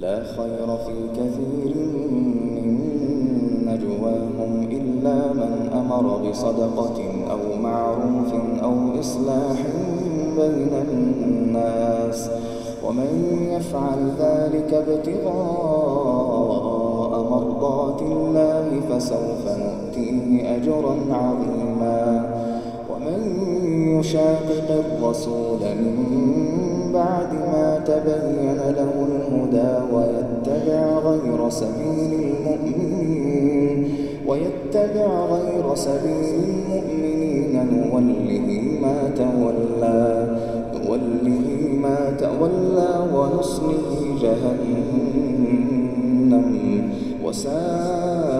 لا خير في كثير من نجواهم إلا من أمر بصدقة أو معروف أو إصلاح بين الناس. ومن يفعل ذلك ابتغاء مرضات الله فسوف نؤتيه أجرا عظيما. ومن يشاقق الرسول من بعد ما تبين له الهدى ويتبع غير سبيل المؤمنين ويتبع غير سبيل المؤمنين نوله ما تولى نوله ما تولى ونصله جهنم. وساءت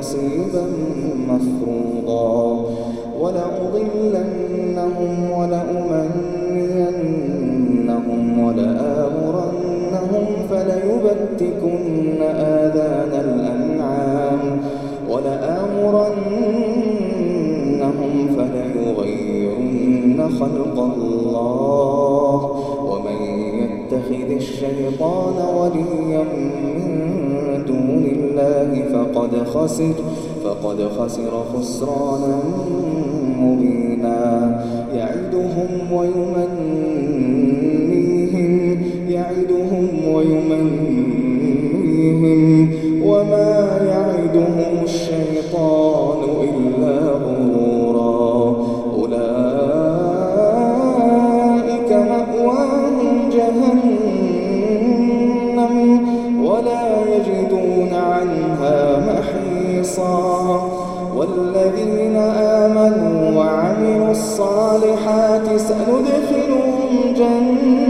نصيبا مفروضا. ولأضلنهم ولأمنينهم ولآمرنهم فليبتكن آذان الأنعام. ولآمرنهم فليغيرن خلق الله. يتخذ الشيطان وليا من دون الله فقد خسر فقد خسر خسرانا مبينا. يعدهم ويمنيهم والذين آمنوا وعملوا الصالحات سندخلهم جنات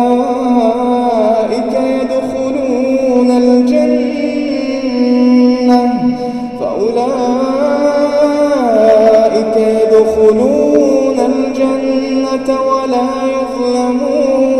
فأولئك يدخلون الجنة فأولئك يدخلون الجنة ولا يظلمون.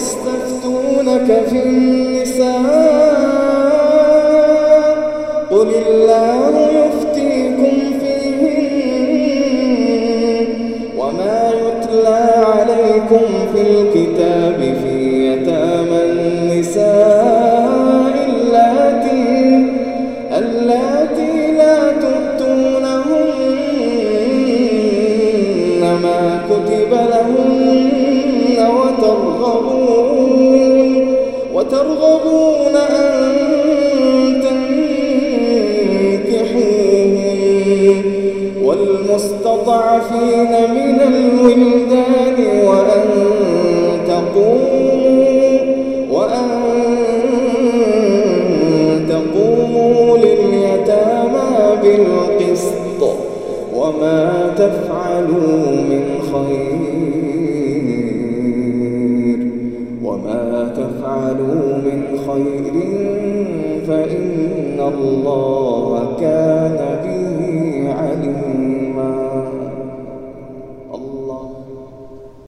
يستفتونك في النساء قل الله يفتيكم فيهن وما يتلى عليكم في الكتاب وترغبون. وترغبون أن والمستضعفين من الولدان وأن تقوموا وأن تقوموا لليتامى بالقسط. وما تفعلوا من خير. تفعلوا من خير فإن الله كان به